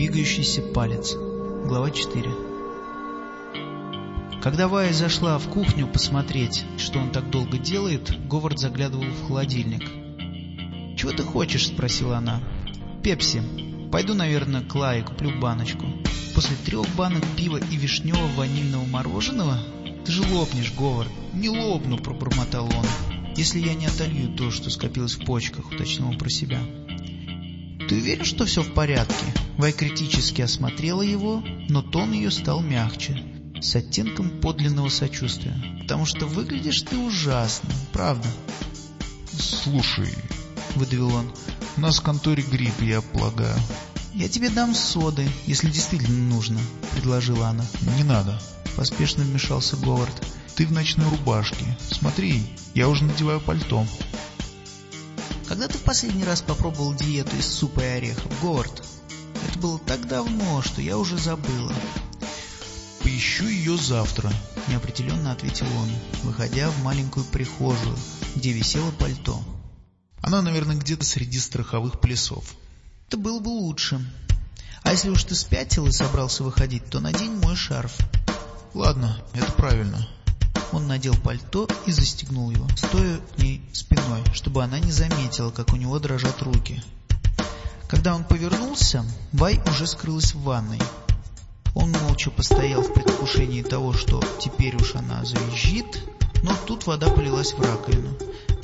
Двигающийся палец. Глава 4. Когда Вая зашла в кухню посмотреть, что он так долго делает, Говард заглядывал в холодильник. «Чего ты хочешь?» — спросила она. «Пепси. Пойду, наверное, к Лае куплю баночку. После трех банок пива и вишнево-ванильного мороженого? Ты же лопнешь, Говард». «Не лопну», — пробормотал он. «Если я не отолью то, что скопилось в почках», — уточнил он про себя. «Ты уверен, что все в порядке?» Вай критически осмотрела его, но тон ее стал мягче, с оттенком подлинного сочувствия. «Потому что выглядишь ты ужасно, правда?» «Слушай», — выдавил он, — «у нас в конторе грипп, я полагаю». «Я тебе дам соды, если действительно нужно», — предложила она. «Не надо», — поспешно вмешался Говард. «Ты в ночной рубашке. Смотри, я уже надеваю пальто». Когда ты в последний раз попробовал диету из супа и орехов, Говард? Это было так давно, что я уже забыла. «Поищу ее завтра», — неопределенно ответил он, выходя в маленькую прихожую, где висело пальто. «Она, наверное, где-то среди страховых плясов». «Это было бы лучше. А если уж ты спятил и собрался выходить, то надень мой шарф». «Ладно, это правильно». Он надел пальто и застегнул его, стоя к ней спиной, чтобы она не заметила, как у него дрожат руки. Когда он повернулся, Вай уже скрылась в ванной. Он молча постоял в предвкушении того, что теперь уж она завизжит, но тут вода полилась в раковину.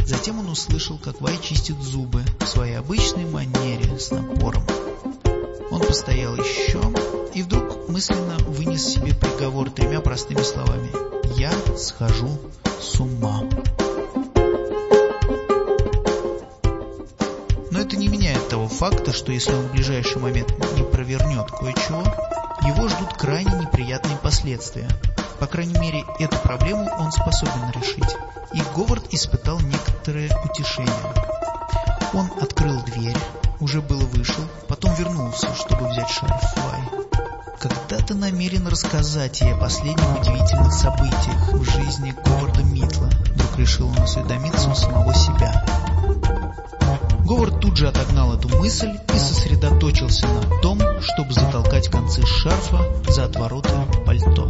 Затем он услышал, как Вай чистит зубы в своей обычной манере с напором. Постоял еще и вдруг мысленно вынес себе приговор тремя простыми словами «Я схожу с ума». Но это не меняет того факта, что если он в ближайший момент не провернет кое-чего, его ждут крайне неприятные последствия. По крайней мере, эту проблему он способен решить. И Говард испытал некоторое утешение. Он открыл дверь, уже было вышел, потом вернулся, чтобы взять шарф Вай. Когда ты намерен рассказать ей о последних удивительных событиях в жизни Говарда Митла? Вдруг решил он осведомиться у самого себя. Говард тут же отогнал эту мысль и сосредоточился на том, чтобы затолкать концы шарфа за отвороты пальто.